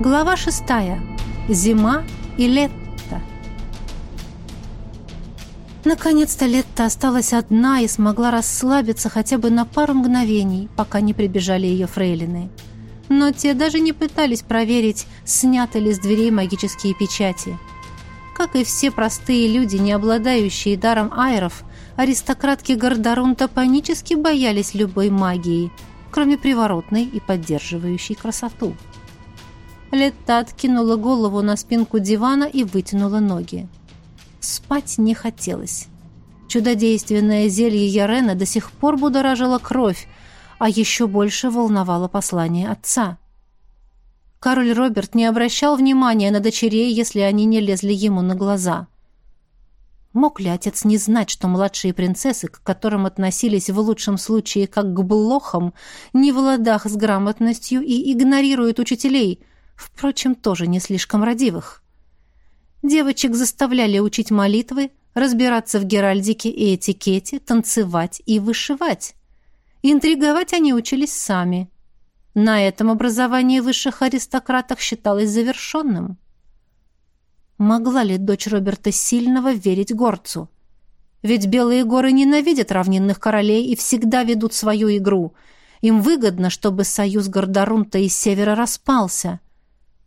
Глава шестая. Зима и лето. Наконец-то Летта осталась одна и смогла расслабиться хотя бы на пару мгновений, пока не прибежали ее фрейлины. Но те даже не пытались проверить, сняты ли с дверей магические печати. Как и все простые люди, не обладающие даром айров, аристократки Гордорунта панически боялись любой магии, кроме приворотной и поддерживающей красоту. Летта откинула голову на спинку дивана и вытянула ноги. Спать не хотелось. Чудодейственное зелье Ярена до сих пор будоражило кровь, а еще больше волновало послание отца. Король Роберт не обращал внимания на дочерей, если они не лезли ему на глаза. Мог ли отец не знать, что младшие принцессы, к которым относились в лучшем случае как к блохам, не в ладах с грамотностью и игнорируют учителей, впрочем, тоже не слишком родивых? Девочек заставляли учить молитвы, разбираться в геральдике и этикете, танцевать и вышивать. Интриговать они учились сами. На этом образование высших аристократов считалось завершенным. Могла ли дочь Роберта Сильного верить горцу? Ведь белые горы ненавидят равнинных королей и всегда ведут свою игру. Им выгодно, чтобы союз Гордорунта и Севера распался.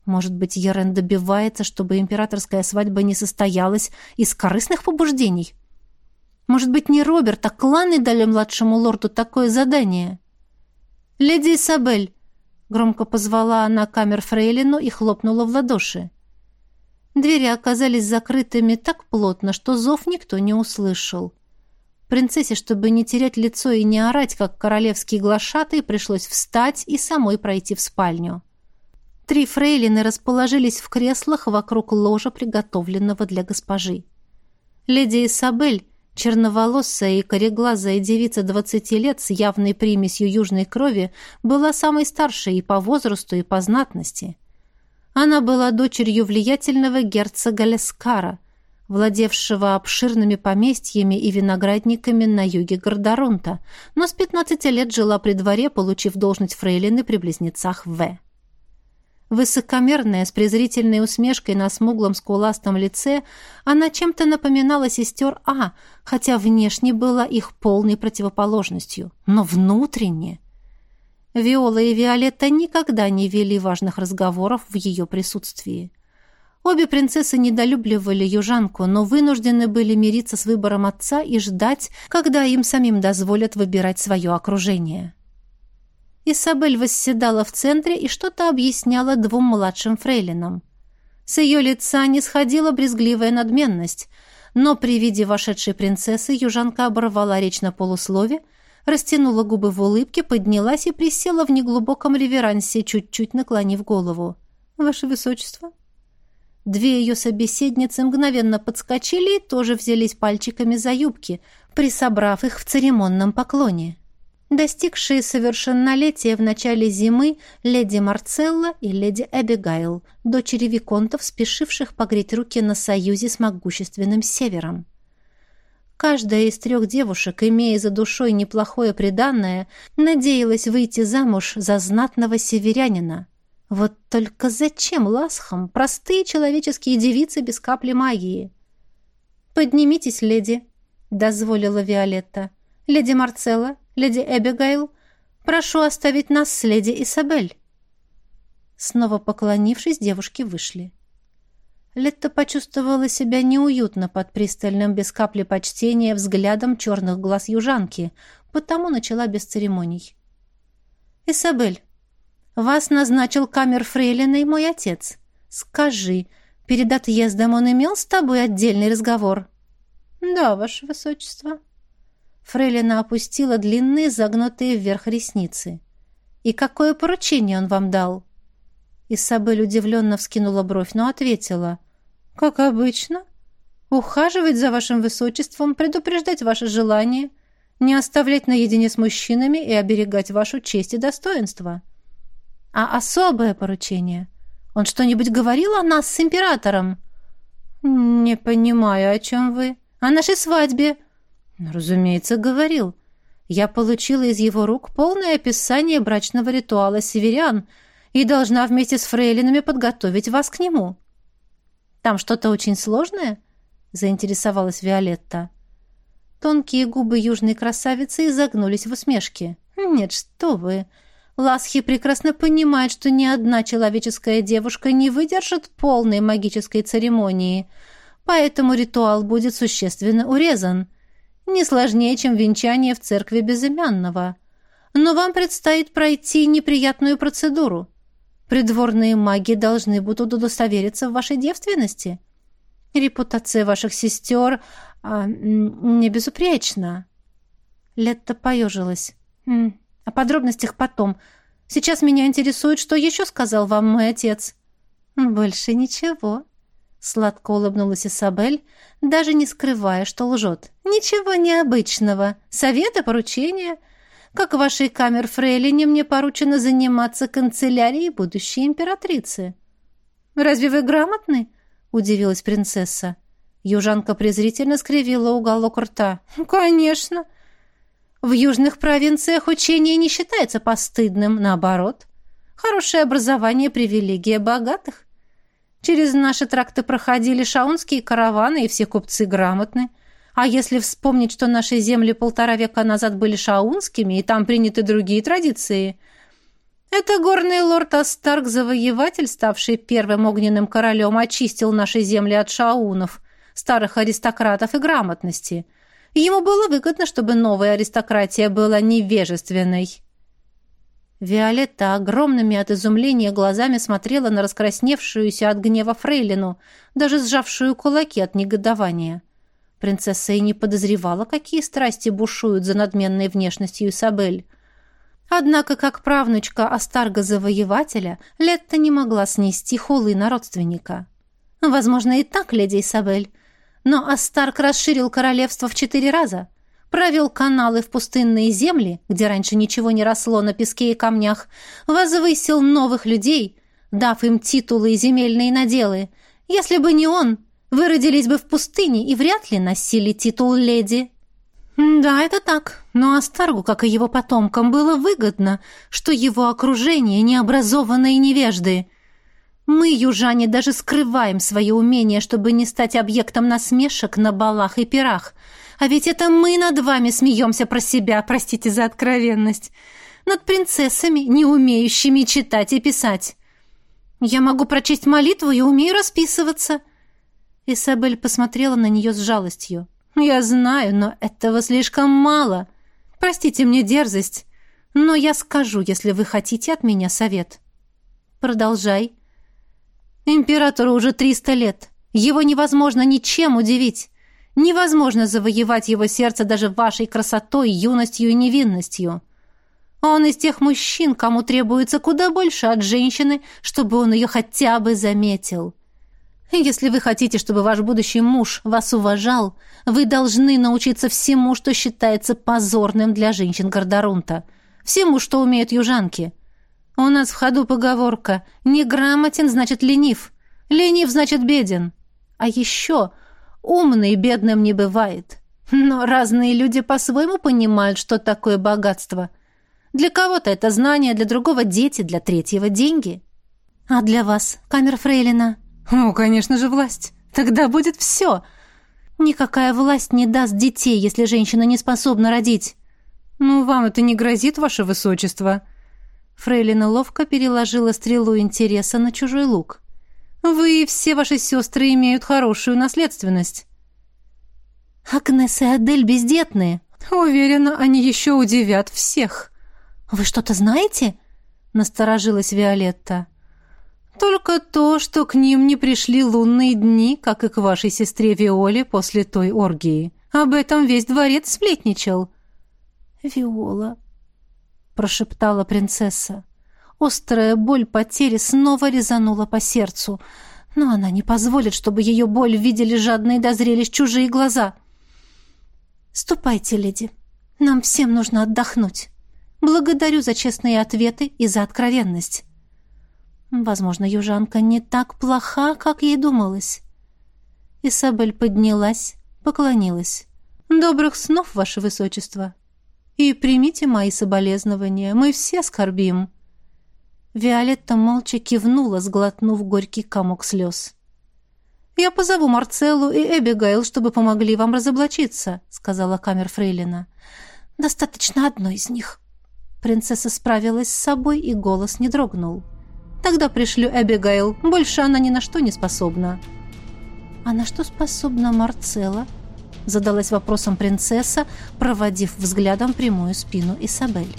Может быть, Ерен добивается, чтобы императорская свадьба не состоялась из корыстных побуждений? Может быть, не Роберт, а кланы дали младшему лорду такое задание? «Леди Исабель!» — громко позвала она камер Фрейлину и хлопнула в ладоши. Двери оказались закрытыми так плотно, что зов никто не услышал. Принцессе, чтобы не терять лицо и не орать, как королевский глашатый, пришлось встать и самой пройти в спальню. Три фрейлины расположились в креслах вокруг ложа, приготовленного для госпожи. Леди Исабель, черноволосая и кореглазая девица двадцати лет с явной примесью южной крови, была самой старшей и по возрасту, и по знатности. Она была дочерью влиятельного герцога Лескара, владевшего обширными поместьями и виноградниками на юге Гордорунта, но с пятнадцати лет жила при дворе, получив должность фрейлины при близнецах В. Высокомерная, с презрительной усмешкой на смуглом скуластом лице, она чем-то напоминала сестер А, хотя внешне была их полной противоположностью, но внутренне. Виола и Виолетта никогда не вели важных разговоров в ее присутствии. Обе принцессы недолюбливали южанку, но вынуждены были мириться с выбором отца и ждать, когда им самим дозволят выбирать свое окружение. Исабель восседала в центре и что-то объясняла двум младшим фрейлинам. С ее лица не сходила брезгливая надменность, но при виде вошедшей принцессы южанка оборвала речь на полуслове, растянула губы в улыбке, поднялась и присела в неглубоком реверансе, чуть-чуть наклонив голову. «Ваше Высочество?» Две ее собеседницы мгновенно подскочили и тоже взялись пальчиками за юбки, присобрав их в церемонном поклоне. Достигшие совершеннолетия в начале зимы леди Марцелла и леди Эбигайл, дочери виконтов, спешивших погреть руки на союзе с могущественным севером. Каждая из трех девушек, имея за душой неплохое преданное, надеялась выйти замуж за знатного северянина. Вот только зачем ласхам простые человеческие девицы без капли магии? «Поднимитесь, леди», — дозволила Виолетта. «Леди Марцелла, леди Эбигейл, прошу оставить нас с леди Исабель». Снова поклонившись, девушки вышли. Летта почувствовала себя неуютно под пристальным без капли почтения взглядом черных глаз южанки, потому начала без церемоний. «Исабель, вас назначил камер фрейлиной мой отец. Скажи, перед отъездом он имел с тобой отдельный разговор?» «Да, ваше высочество», Фрейлина опустила длинные, загнутые вверх ресницы. «И какое поручение он вам дал?» Исабель удивленно вскинула бровь, но ответила. «Как обычно. Ухаживать за вашим высочеством, предупреждать ваше желание, не оставлять наедине с мужчинами и оберегать вашу честь и достоинство. А особое поручение? Он что-нибудь говорил о нас с императором?» «Не понимаю, о чем вы. О нашей свадьбе», Разумеется, говорил. Я получила из его рук полное описание брачного ритуала северян и должна вместе с фрейлинами подготовить вас к нему». «Там что-то очень сложное?» — заинтересовалась Виолетта. Тонкие губы южной красавицы изогнулись в усмешке. «Нет, что вы! Ласхи прекрасно понимает, что ни одна человеческая девушка не выдержит полной магической церемонии, поэтому ритуал будет существенно урезан. Не сложнее, чем венчание в церкви безымянного. Но вам предстоит пройти неприятную процедуру. Придворные маги должны будут удостовериться в вашей девственности. Репутация ваших сестер а, не безупречна. Летта поежилась. О подробностях потом. Сейчас меня интересует, что еще сказал вам мой отец. Больше ничего. Сладко улыбнулась Исабель, даже не скрывая, что лжет. Ничего необычного. Советы, поручения. Как вашей камер фрейлине мне поручено заниматься канцелярией будущей императрицы. Разве вы грамотны? Удивилась принцесса. Южанка презрительно скривила уголок рта. «Конечно. В южных провинциях учение не считается постыдным, наоборот. Хорошее образование – привилегия богатых. Через наши тракты проходили шаунские караваны, и все купцы грамотны. А если вспомнить, что наши земли полтора века назад были шаунскими, и там приняты другие традиции – это горный лорд Астарк, завоеватель, ставший первым огненным королем, очистил наши земли от шаунов, старых аристократов и грамотности – Ему было выгодно, чтобы новая аристократия была невежественной. Виолетта огромными от изумления глазами смотрела на раскрасневшуюся от гнева фрейлину, даже сжавшую кулаки от негодования. Принцесса и не подозревала, какие страсти бушуют за надменной внешностью Исабель. Однако, как правнучка Астарга-завоевателя, Летта не могла снести хулы на родственника. «Возможно, и так, леди Исабель. Но Астарк расширил королевство в четыре раза, провел каналы в пустынные земли, где раньше ничего не росло на песке и камнях, возвысил новых людей, дав им титулы и земельные наделы. Если бы не он, вы родились бы в пустыне и вряд ли носили титул леди. Да, это так. Но Астаргу, как и его потомкам, было выгодно, что его окружение необразованные невежды — мы, южане, даже скрываем свое умение, чтобы не стать объектом насмешек на балах и пирах. А ведь это мы над вами смеемся про себя, простите за откровенность. Над принцессами, не умеющими читать и писать. Я могу прочесть молитву и умею расписываться. Исабель посмотрела на нее с жалостью. Я знаю, но этого слишком мало. Простите мне дерзость, но я скажу, если вы хотите от меня совет. Продолжай. Императору уже триста лет. Его невозможно ничем удивить. Невозможно завоевать его сердце даже вашей красотой, юностью и невинностью. Он из тех мужчин, кому требуется куда больше от женщины, чтобы он ее хотя бы заметил. Если вы хотите, чтобы ваш будущий муж вас уважал, вы должны научиться всему, что считается позорным для женщин Гордорунта. Всему, что умеют южанки. У нас в ходу поговорка «неграмотен значит ленив», «ленив значит беден». А еще умный бедным не бывает. Но разные люди по-своему понимают, что такое богатство. Для кого-то это знание, для другого дети, для третьего деньги. А для вас, камер Фрейлина? Ну, конечно же, власть. Тогда будет все. Никакая власть не даст детей, если женщина не способна родить. Ну, вам это не грозит, ваше высочество. Фрейлина ловко переложила стрелу интереса на чужой лук. «Вы и все ваши сестры имеют хорошую наследственность». «Агнес и Адель бездетные». «Уверена, они еще удивят всех». «Вы что-то знаете?» — насторожилась Виолетта. «Только то, что к ним не пришли лунные дни, как и к вашей сестре Виоле после той оргии. Об этом весь дворец сплетничал». «Виола, прошептала принцесса. Острая боль потери снова резанула по сердцу, но она не позволит, чтобы ее боль видели жадные до зрелищ чужие глаза. «Ступайте, леди. Нам всем нужно отдохнуть. Благодарю за честные ответы и за откровенность». Возможно, южанка не так плоха, как ей думалось. Исабель поднялась, поклонилась. «Добрых снов, ваше высочество!» И примите мои соболезнования, мы все скорбим». Виолетта молча кивнула, сглотнув горький комок слез. «Я позову Марцеллу и Эбигейл, чтобы помогли вам разоблачиться», — сказала камер Фрейлина. «Достаточно одной из них». Принцесса справилась с собой, и голос не дрогнул. «Тогда пришлю Эбигейл. Больше она ни на что не способна». «А на что способна Марцелла?» — задалась вопросом принцесса, проводив взглядом прямую спину Исабель.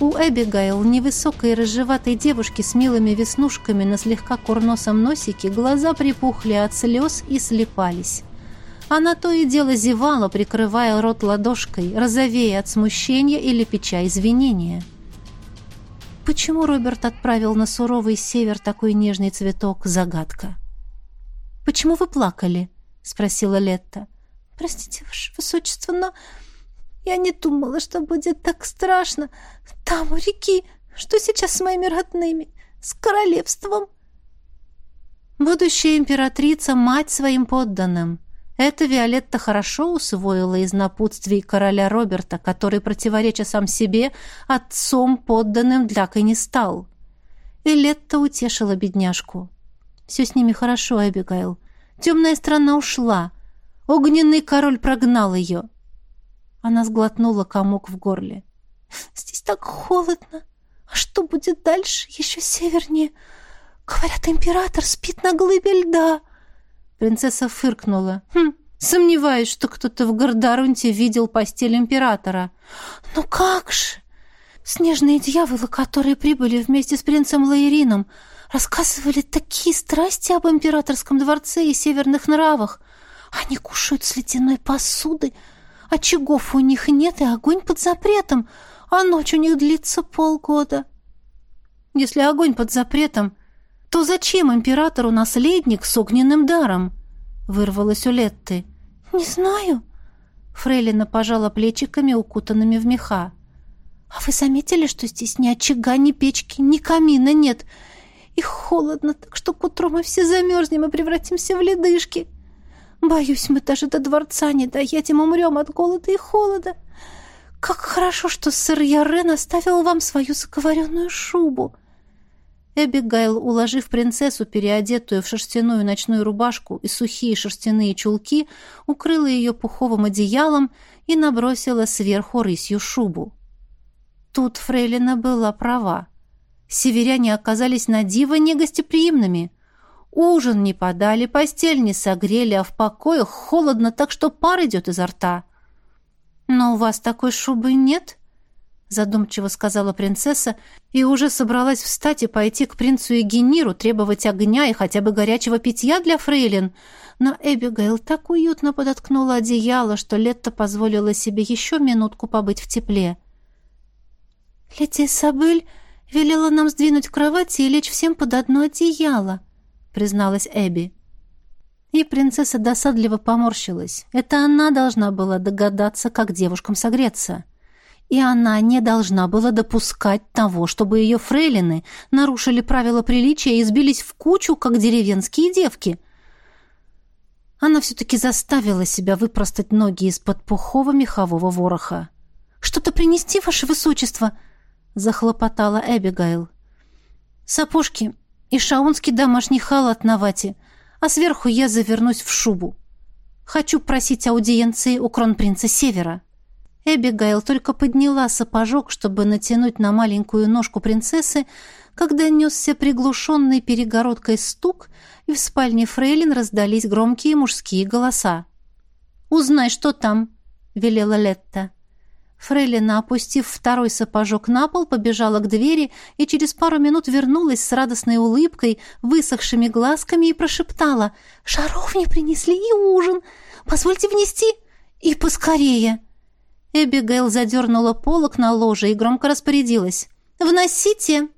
У Эбигейл, невысокой рыжеватой девушки с милыми веснушками на слегка курносом носике, глаза припухли от слез и слепались. Она то и дело зевала, прикрывая рот ладошкой, розовея от смущения или печа извинения. Почему Роберт отправил на суровый север такой нежный цветок — загадка. «Почему вы плакали?» — спросила Летта. «Простите, ваше высочество, но я не думала, что будет так страшно. Там, у реки, что сейчас с моими родными, с королевством. Будущая императрица — мать своим подданным. Это Виолетта хорошо усвоила из напутствий короля Роберта, который, противореча сам себе, отцом подданным длякой не стал. И Летта утешила бедняжку. Все с ними хорошо, Эбигейл. Темная страна ушла. Огненный король прогнал ее. Она сглотнула комок в горле. «Здесь так холодно. А что будет дальше? Еще севернее. Говорят, император спит на глыбе льда». Принцесса фыркнула. «Хм, сомневаюсь, что кто-то в Гордарунте видел постель императора». «Ну как же! Снежные дьяволы, которые прибыли вместе с принцем Лаирином, рассказывали такие страсти об императорском дворце и северных нравах. Они кушают с ледяной посуды, Очагов у них нет, и огонь под запретом, а ночь у них длится полгода. Если огонь под запретом, то зачем императору наследник с огненным даром? Вырвалась у Летты. Не знаю. Фрейлина пожала плечиками, укутанными в меха. А вы заметили, что здесь ни очага, ни печки, ни камина нет? И холодно, так что к утру мы все замерзнем и превратимся в ледышки. — Боюсь, мы даже до дворца не доедем, умрем от голода и холода. Как хорошо, что сэр Ярен оставил вам свою заговоренную шубу. Эбигайл, уложив принцессу, переодетую в шерстяную ночную рубашку и сухие шерстяные чулки, укрыла ее пуховым одеялом и набросила сверху рысью шубу. Тут Фрейлина была права. Северяне оказались на диво негостеприимными — Ужин не подали, постель не согрели, а в покоях холодно, так что пар идет изо рта. «Но у вас такой шубы нет?» задумчиво сказала принцесса и уже собралась встать и пойти к принцу Егениру, требовать огня и хотя бы горячего питья для фрейлин. Но Эбигейл так уютно подоткнула одеяло, что Летта позволила себе еще минутку побыть в тепле. «Леди Сабель велела нам сдвинуть кровати и лечь всем под одно одеяло», — призналась Эбби. И принцесса досадливо поморщилась. Это она должна была догадаться, как девушкам согреться. И она не должна была допускать того, чтобы ее фрейлины нарушили правила приличия и сбились в кучу, как деревенские девки. Она все-таки заставила себя выпростать ноги из-под пухого мехового вороха. «Что-то принести, ваше высочество?» — захлопотала Эбигейл. «Сапожки и шаунский домашний халат на вате, а сверху я завернусь в шубу. Хочу просить аудиенции у кронпринца Севера». Эбигейл только подняла сапожок, чтобы натянуть на маленькую ножку принцессы, когда несся приглушенный перегородкой стук, и в спальне Фрейлин раздались громкие мужские голоса. «Узнай, что там», — велела Летта. Фрейлина, опустив второй сапожок на пол, побежала к двери и через пару минут вернулась с радостной улыбкой, высохшими глазками и прошептала «Шаров не принесли и ужин! Позвольте внести! И поскорее!» Эбигейл задернула полок на ложе и громко распорядилась «Вносите!»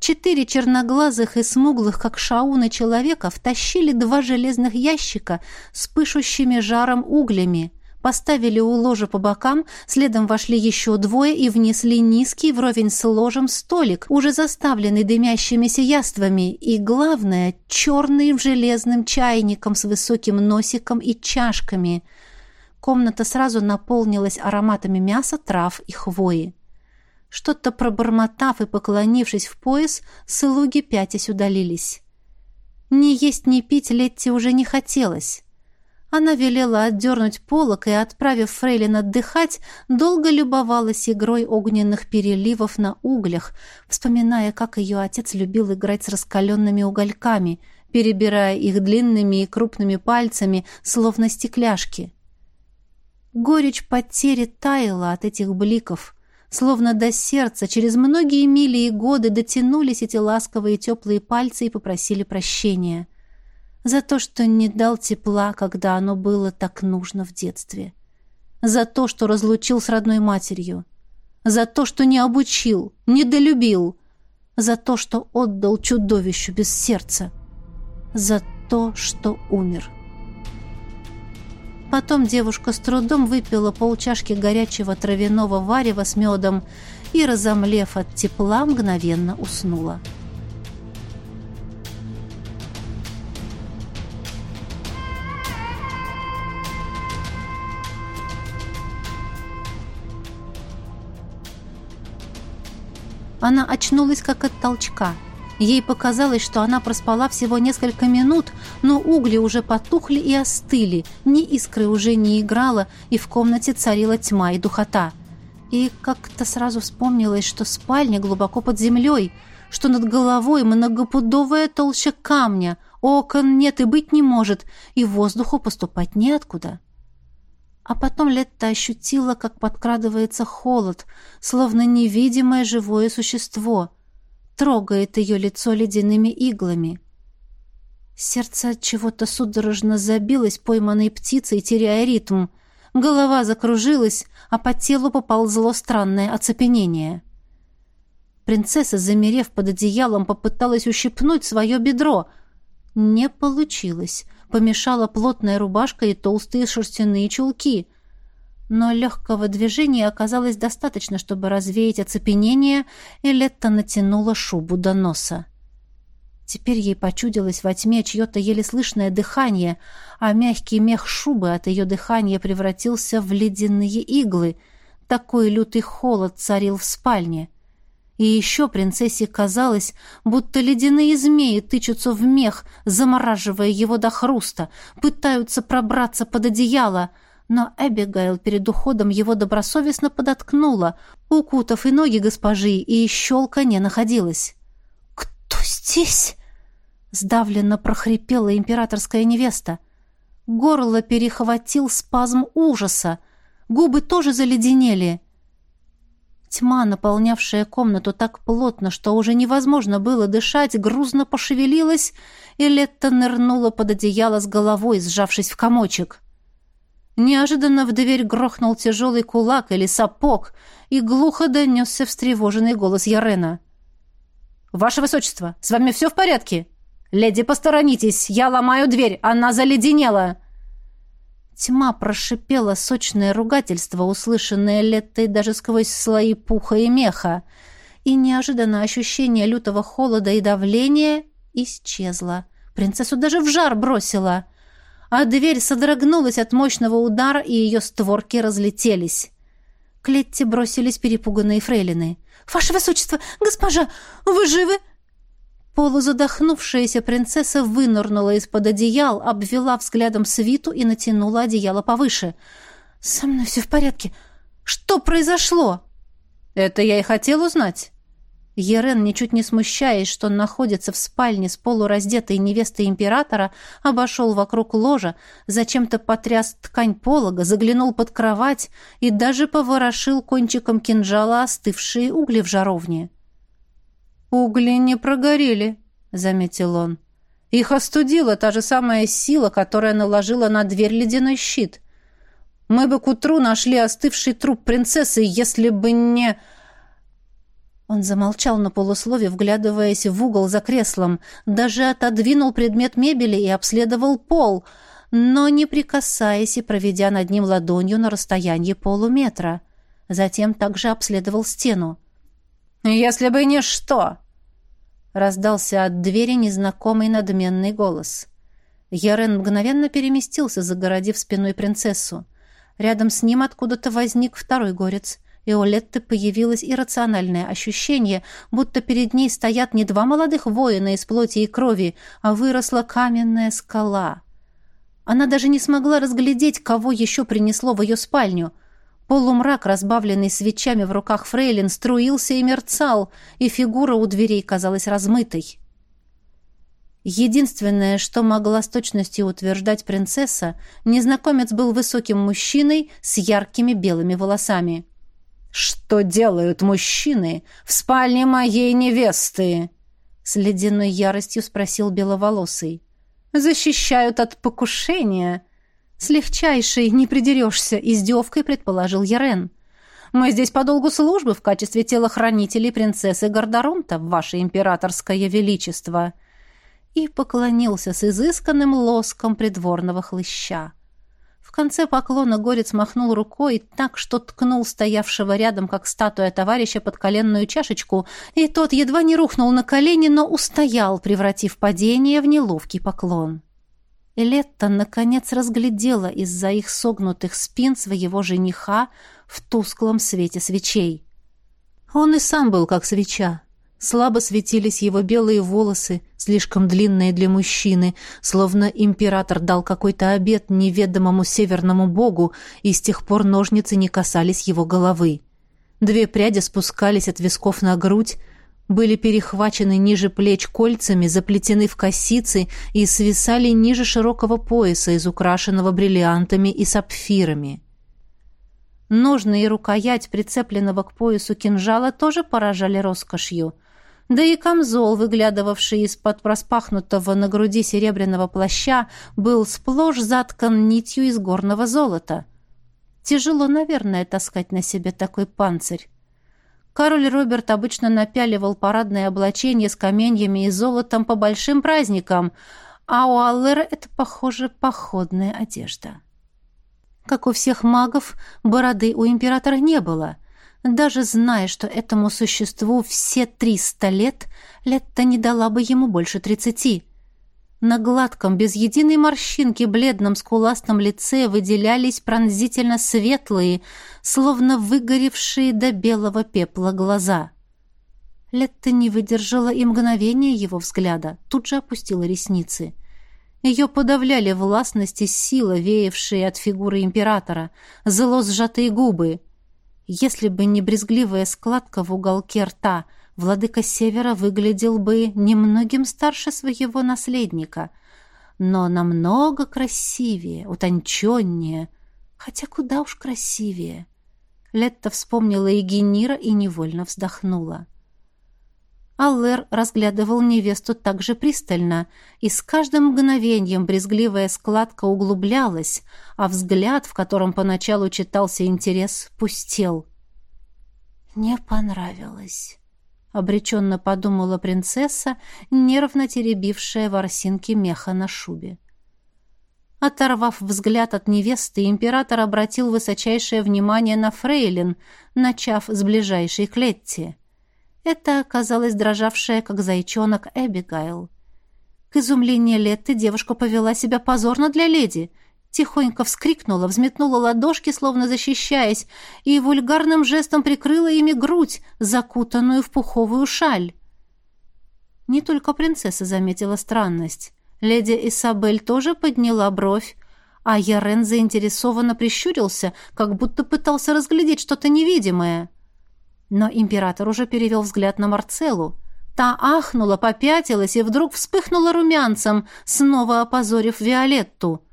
Четыре черноглазых и смуглых, как шауны человека, втащили два железных ящика с пышущими жаром углями — поставили у ложа по бокам, следом вошли еще двое и внесли низкий вровень с ложем столик, уже заставленный дымящимися яствами, и, главное, черным железным чайником с высоким носиком и чашками. Комната сразу наполнилась ароматами мяса, трав и хвои. Что-то пробормотав и поклонившись в пояс, слуги пятясь удалились. Ни есть, ни пить Летти уже не хотелось. Она велела отдернуть полок и, отправив Фрейлин отдыхать, долго любовалась игрой огненных переливов на углях, вспоминая, как ее отец любил играть с раскаленными угольками, перебирая их длинными и крупными пальцами, словно стекляшки. Горечь потери таяла от этих бликов, словно до сердца через многие мили и годы дотянулись эти ласковые теплые пальцы и попросили прощения за то, что не дал тепла, когда оно было так нужно в детстве, за то, что разлучил с родной матерью, за то, что не обучил, не долюбил, за то, что отдал чудовищу без сердца, за то, что умер. Потом девушка с трудом выпила полчашки горячего травяного варева с медом и, разомлев от тепла, мгновенно уснула. Она очнулась как от толчка. Ей показалось, что она проспала всего несколько минут, но угли уже потухли и остыли, ни искры уже не играла, и в комнате царила тьма и духота. И как-то сразу вспомнилось, что спальня глубоко под землей, что над головой многопудовая толща камня, окон нет и быть не может, и воздуху поступать неоткуда. А потом Летта ощутила, как подкрадывается холод, словно невидимое живое существо. Трогает ее лицо ледяными иглами. Сердце от чего-то судорожно забилось пойманной птицей, теряя ритм. Голова закружилась, а по телу поползло странное оцепенение. Принцесса, замерев под одеялом, попыталась ущипнуть свое бедро. Не получилось помешала плотная рубашка и толстые шерстяные чулки. Но легкого движения оказалось достаточно, чтобы развеять оцепенение, и Летта натянула шубу до носа. Теперь ей почудилось во тьме чье-то еле слышное дыхание, а мягкий мех шубы от ее дыхания превратился в ледяные иглы. Такой лютый холод царил в спальне. И еще принцессе казалось, будто ледяные змеи тычутся в мех, замораживая его до хруста, пытаются пробраться под одеяло, но Эбигейл перед уходом его добросовестно подоткнула, укутав и ноги госпожи, и щелка не находилась. «Кто здесь?» — сдавленно прохрипела императорская невеста. Горло перехватил спазм ужаса, губы тоже заледенели — Тьма, наполнявшая комнату так плотно, что уже невозможно было дышать, грузно пошевелилась, и Летта нырнула под одеяло с головой, сжавшись в комочек. Неожиданно в дверь грохнул тяжелый кулак или сапог, и глухо донесся встревоженный голос Ярена. «Ваше Высочество, с вами все в порядке?» «Леди, посторонитесь! Я ломаю дверь! Она заледенела!» Тьма прошипела сочное ругательство, услышанное Леттой даже сквозь слои пуха и меха, и неожиданно ощущение лютого холода и давления исчезло. Принцессу даже в жар бросила, а дверь содрогнулась от мощного удара, и ее створки разлетелись. К Летте бросились перепуганные фрейлины. «Ваше высочество! Госпожа! Вы живы?» Полузадохнувшаяся принцесса вынырнула из-под одеял, обвела взглядом свиту и натянула одеяло повыше. «Со мной все в порядке. Что произошло?» «Это я и хотел узнать». Ерен, ничуть не смущаясь, что он находится в спальне с полураздетой невестой императора, обошел вокруг ложа, зачем-то потряс ткань полога, заглянул под кровать и даже поворошил кончиком кинжала остывшие угли в жаровне. «Угли не прогорели», — заметил он. «Их остудила та же самая сила, которая наложила на дверь ледяной щит. Мы бы к утру нашли остывший труп принцессы, если бы не...» Он замолчал на полуслове, вглядываясь в угол за креслом, даже отодвинул предмет мебели и обследовал пол, но не прикасаясь и проведя над ним ладонью на расстоянии полуметра. Затем также обследовал стену. «Если бы не что!» Раздался от двери незнакомый надменный голос. Ярен мгновенно переместился, загородив спиной принцессу. Рядом с ним откуда-то возник второй горец, и у Летты появилось иррациональное ощущение, будто перед ней стоят не два молодых воина из плоти и крови, а выросла каменная скала. Она даже не смогла разглядеть, кого еще принесло в ее спальню. Полумрак, разбавленный свечами в руках фрейлин, струился и мерцал, и фигура у дверей казалась размытой. Единственное, что могла с точностью утверждать принцесса, незнакомец был высоким мужчиной с яркими белыми волосами. «Что делают мужчины в спальне моей невесты?» С ледяной яростью спросил беловолосый. «Защищают от покушения». С легчайшей не придерешься, издевкой предположил Ярен. «Мы здесь по долгу службы в качестве телохранителей принцессы Гордорунта, ваше императорское величество» и поклонился с изысканным лоском придворного хлыща. В конце поклона горец махнул рукой так, что ткнул стоявшего рядом, как статуя товарища, под коленную чашечку, и тот едва не рухнул на колени, но устоял, превратив падение в неловкий поклон. Элетта, наконец, разглядела из-за их согнутых спин своего жениха в тусклом свете свечей. Он и сам был как свеча, Слабо светились его белые волосы, слишком длинные для мужчины, словно император дал какой-то обет неведомому северному богу, и с тех пор ножницы не касались его головы. Две пряди спускались от висков на грудь, были перехвачены ниже плеч кольцами, заплетены в косицы и свисали ниже широкого пояса, из украшенного бриллиантами и сапфирами. Ножны и рукоять прицепленного к поясу кинжала тоже поражали роскошью — да и камзол, выглядывавший из-под распахнутого на груди серебряного плаща, был сплошь заткан нитью из горного золота. Тяжело, наверное, таскать на себе такой панцирь. Король Роберт обычно напяливал парадное облачение с каменьями и золотом по большим праздникам, а у Аллера это, похоже, походная одежда. Как у всех магов, бороды у императора не было — даже зная, что этому существу все триста лет, Летта не дала бы ему больше тридцати. На гладком, без единой морщинки, бледном скуластом лице выделялись пронзительно светлые, словно выгоревшие до белого пепла глаза. Летта не выдержала и мгновения его взгляда, тут же опустила ресницы. Ее подавляли властность и сила, веявшие от фигуры императора, зло сжатые губы — если бы не брезгливая складка в уголке рта, владыка Севера выглядел бы немногим старше своего наследника, но намного красивее, утонченнее, хотя куда уж красивее. Летта вспомнила и Генира и невольно вздохнула. Аллер разглядывал невесту так же пристально, и с каждым мгновением брезгливая складка углублялась, а взгляд, в котором поначалу читался интерес, пустел. «Не понравилось», — обреченно подумала принцесса, нервно теребившая ворсинки меха на шубе. Оторвав взгляд от невесты, император обратил высочайшее внимание на фрейлин, начав с ближайшей клетти — это оказалась дрожавшая, как зайчонок, Эбигайл. К изумлению Летты девушка повела себя позорно для леди. Тихонько вскрикнула, взметнула ладошки, словно защищаясь, и вульгарным жестом прикрыла ими грудь, закутанную в пуховую шаль. Не только принцесса заметила странность. Леди Исабель тоже подняла бровь, а Ярен заинтересованно прищурился, как будто пытался разглядеть что-то невидимое. — но император уже перевел взгляд на Марцеллу. Та ахнула, попятилась и вдруг вспыхнула румянцем, снова опозорив Виолетту.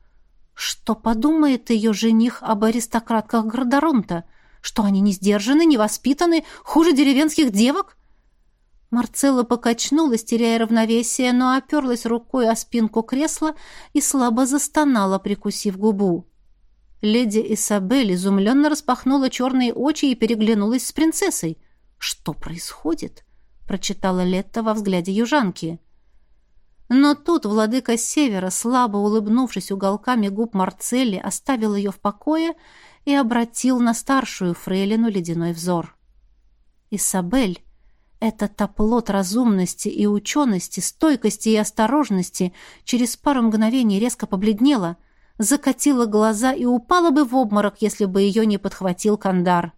Что подумает ее жених об аристократках Гордоронта? Что они не сдержаны, не воспитаны, хуже деревенских девок? Марцелла покачнулась, теряя равновесие, но оперлась рукой о спинку кресла и слабо застонала, прикусив губу. Леди Исабель изумленно распахнула черные очи и переглянулась с принцессой. «Что происходит?» — прочитала Летта во взгляде южанки. Но тут владыка Севера, слабо улыбнувшись уголками губ Марцелли, оставил ее в покое и обратил на старшую фрейлину ледяной взор. Исабель, этот оплот разумности и учености, стойкости и осторожности через пару мгновений резко побледнела, закатила глаза и упала бы в обморок, если бы ее не подхватил Кандар.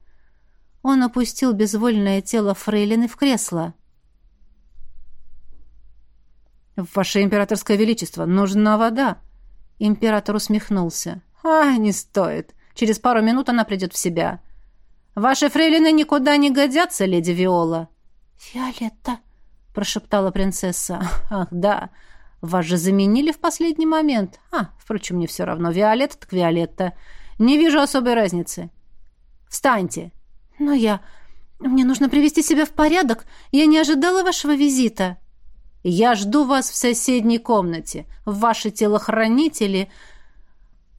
Он опустил безвольное тело фрейлины в кресло. «Ваше императорское величество, нужна вода!» Император усмехнулся. «А, не стоит. Через пару минут она придет в себя. Ваши фрейлины никуда не годятся, леди Виола». «Фиолетта», — прошептала принцесса. «Ах, да. Вас же заменили в последний момент. А, впрочем, мне все равно. Виолетта так Виолетта. Не вижу особой разницы. Встаньте». «Но я... Мне нужно привести себя в порядок. Я не ожидала вашего визита». «Я жду вас в соседней комнате. Ваши телохранители...»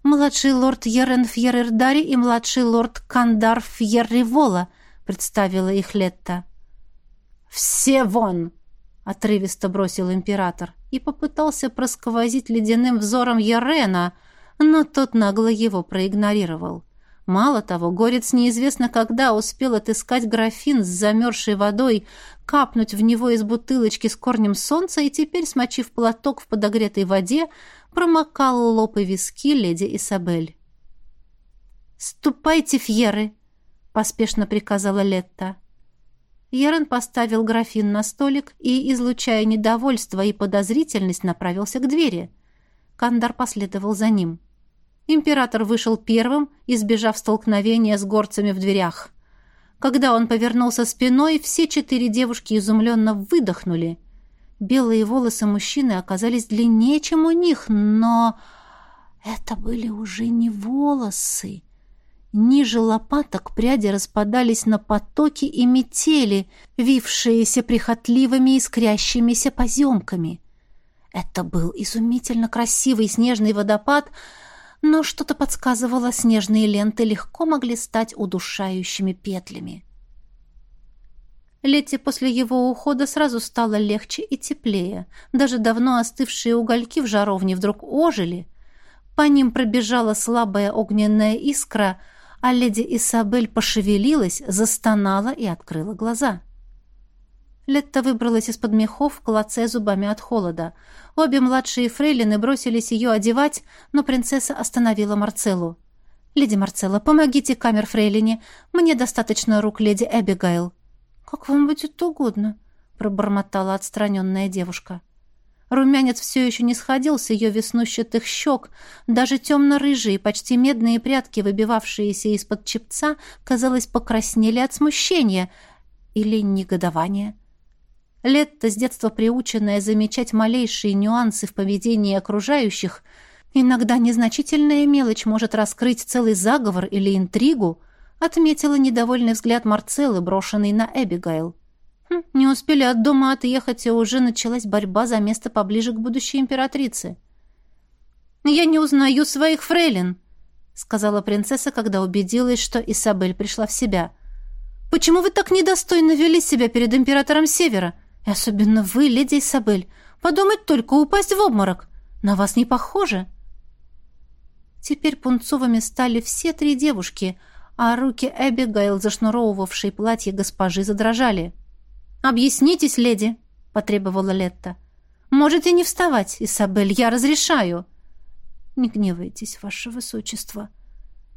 «Младший лорд Ерен Фьерердари и младший лорд Кандар Фьерривола», — представила их Летта. «Все вон!» — отрывисто бросил император и попытался просквозить ледяным взором Ярена, но тот нагло его проигнорировал. Мало того, горец неизвестно когда успел отыскать графин с замерзшей водой, капнуть в него из бутылочки с корнем солнца и теперь, смочив платок в подогретой воде, промокал лоб и виски леди Исабель. «Ступайте, Фьеры!» — поспешно приказала Летта. Ерен поставил графин на столик и, излучая недовольство и подозрительность, направился к двери. Кандар последовал за ним. Император вышел первым, избежав столкновения с горцами в дверях. Когда он повернулся спиной, все четыре девушки изумленно выдохнули. Белые волосы мужчины оказались длиннее, чем у них, но это были уже не волосы. Ниже лопаток пряди распадались на потоки и метели, вившиеся прихотливыми искрящимися поземками. Это был изумительно красивый снежный водопад, но что-то подсказывало, снежные ленты легко могли стать удушающими петлями. Лете после его ухода сразу стало легче и теплее. Даже давно остывшие угольки в жаровне вдруг ожили. По ним пробежала слабая огненная искра — а леди Исабель пошевелилась, застонала и открыла глаза. Летта выбралась из-под мехов, клацая зубами от холода. Обе младшие фрейлины бросились ее одевать, но принцесса остановила Марцеллу. «Леди Марцелла, помогите камер фрейлине. Мне достаточно рук леди Эбигайл». «Как вам будет угодно», — пробормотала отстраненная девушка. Румянец все еще не сходил с ее веснущатых щек. Даже темно-рыжие, почти медные прятки, выбивавшиеся из-под чепца, казалось, покраснели от смущения или негодования. Летта, с детства приученная замечать малейшие нюансы в поведении окружающих, иногда незначительная мелочь может раскрыть целый заговор или интригу, отметила недовольный взгляд Марцеллы, брошенный на Эбигайл. Хм, не успели от дома отъехать, и уже началась борьба за место поближе к будущей императрице. «Я не узнаю своих фрейлин», — сказала принцесса, когда убедилась, что Исабель пришла в себя. «Почему вы так недостойно вели себя перед императором Севера? И особенно вы, леди Исабель. Подумать только, упасть в обморок. На вас не похоже». Теперь пунцовыми стали все три девушки, а руки Эбигейл, зашнуровывавшей платье госпожи, задрожали. «Объяснитесь, леди», — потребовала Летта. «Можете не вставать, Исабель, я разрешаю». «Не гневайтесь, ваше высочество».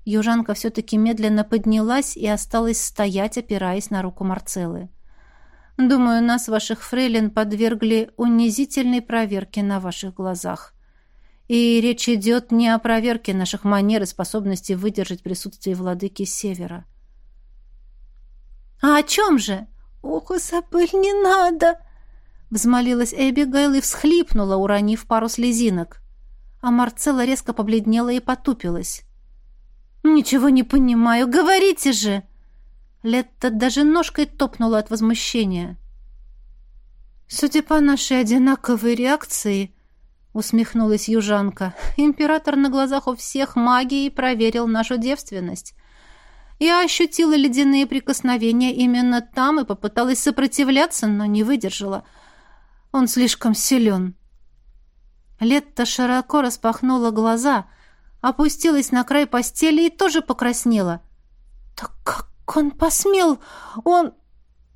Южанка все-таки медленно поднялась и осталась стоять, опираясь на руку Марцеллы. «Думаю, нас, ваших фрейлин, подвергли унизительной проверке на ваших глазах. И речь идет не о проверке наших манер и способности выдержать присутствие владыки Севера». «А о чем же?» «Ох, Изабель, не надо!» Взмолилась Эбигейл и всхлипнула, уронив пару слезинок. А Марцелла резко побледнела и потупилась. «Ничего не понимаю, говорите же!» Летта даже ножкой топнула от возмущения. «Судя по нашей одинаковой реакции», — усмехнулась южанка, «император на глазах у всех магии проверил нашу девственность. Я ощутила ледяные прикосновения именно там и попыталась сопротивляться, но не выдержала. Он слишком силен. Летта широко распахнула глаза, опустилась на край постели и тоже покраснела. «Так как он посмел? Он...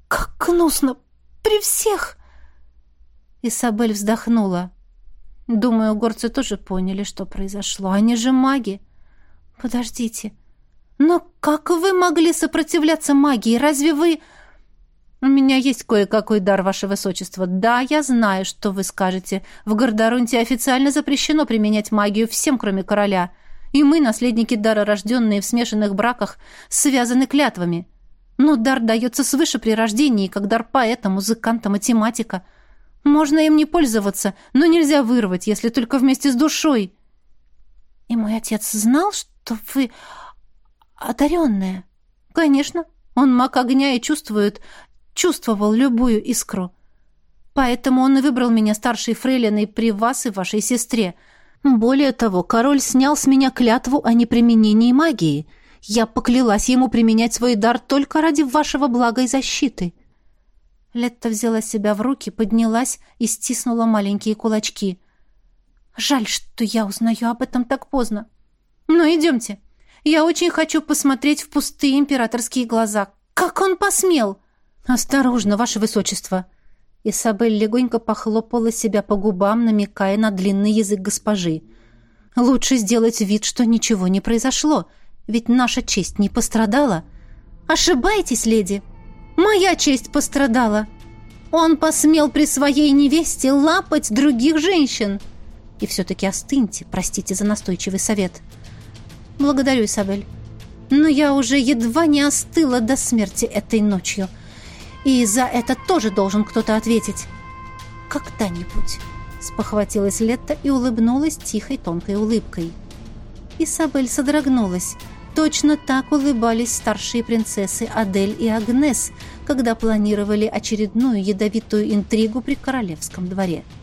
Как гнусно! При всех!» Исабель вздохнула. Думаю, горцы тоже поняли, что произошло. Они же маги. Подождите. Но как вы могли сопротивляться магии? Разве вы... У меня есть кое-какой дар, ваше высочество. Да, я знаю, что вы скажете. В Гордорунте официально запрещено применять магию всем, кроме короля. И мы, наследники дара, рожденные в смешанных браках, связаны клятвами. Но дар дается свыше при рождении, как дар поэта, музыканта, математика. Можно им не пользоваться, но нельзя вырвать, если только вместе с душой. И мой отец знал, что вы одаренная. Конечно, он маг огня и чувствует, чувствовал любую искру. Поэтому он и выбрал меня старшей фрейлиной при вас и вашей сестре. Более того, король снял с меня клятву о неприменении магии. Я поклялась ему применять свой дар только ради вашего блага и защиты. Летта взяла себя в руки, поднялась и стиснула маленькие кулачки. Жаль, что я узнаю об этом так поздно. Но идемте. Я очень хочу посмотреть в пустые императорские глаза. Как он посмел!» «Осторожно, ваше высочество!» Исабель легонько похлопала себя по губам, намекая на длинный язык госпожи. «Лучше сделать вид, что ничего не произошло, ведь наша честь не пострадала». «Ошибаетесь, леди! Моя честь пострадала! Он посмел при своей невесте лапать других женщин!» «И все-таки остыньте, простите за настойчивый совет!» «Благодарю, Исабель. Но я уже едва не остыла до смерти этой ночью!» И за это тоже должен кто-то ответить. Когда-нибудь. Спохватилась Летта и улыбнулась тихой тонкой улыбкой. Исабель содрогнулась. Точно так улыбались старшие принцессы Адель и Агнес, когда планировали очередную ядовитую интригу при королевском дворе. —